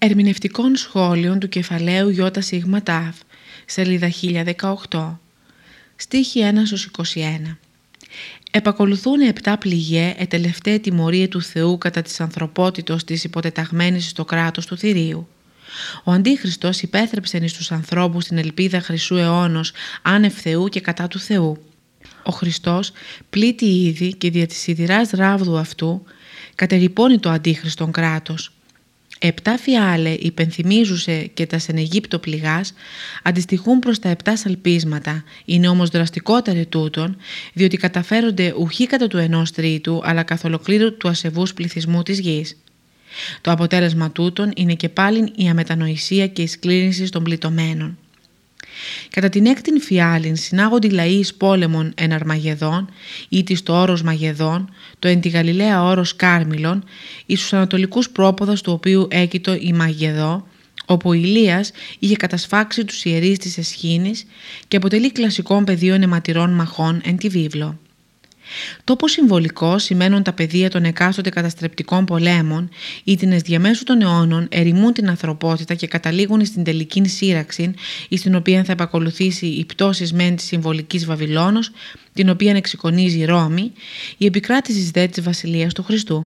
Ερμηνευτικών σχόλιων του κεφαλαίου ΙΣΤΑΒ, σελίδα 1018, στίχη 1-21. Επακολουθούν επτά πληγέ ετελευταία τιμωρία του Θεού κατά της ανθρωπότητος της υποτεταγμένης στο κράτος του θηρίου. Ο Αντίχριστος υπέθρεψε εις τους ανθρώπους την ελπίδα χρυσού αιώνος άνευ Θεού και κατά του Θεού. Ο Χριστός πλήττει ήδη και δια της σιδηράς ράβδου αυτού κατερυπώνει το Αντίχριστον κράτος Επτά φιάλε υπενθυμίζουσε και τα σεν Αιγύπτο πληγάς αντιστοιχούν προς τα επτά σαλπίσματα, είναι όμως δραστικότεροι τούτων, διότι καταφέρονται ουχή κατά του ενός τρίτου, αλλά καθ' ολοκλήρου του ασεβούς πληθυσμού της γης. Το αποτέλεσμα τούτων είναι και πάλι η αμετανοησία και η σκλήρινση των πληττωμένων. Κατά την έκτην φιάλην συνάγονται οι λαοί εις πόλεμον εν Αρμαγεδόν ή της το όρος Μαγεδόν, το εν τη Γαλιλαία όρος Κάρμιλον, εις τους ανατολικούς πρόποδας του οποίου έκειτο η Μαγεδό, όπου ο Ηλίας είχε κατασφάξει τους ιερείς της Εσχήνης και αποτελεί κλασικών πεδίων αιματηρών μαχών εν τη βίβλο. Τόπος συμβολικός σημαίνουν τα πεδία των εκάστοτε καταστρεπτικών πολέμων ή την διαμέσου των αιώνων ερημούν την ανθρωπότητα και καταλήγουν στην τελική σύραξη στην οποία θα επακολουθήσει η πτώσης μεν της συμβολικής Βαβυλώνος την οποία εξοικονίζει η Ρώμη, η επικράτηση δε της βασιλείας του Χριστού.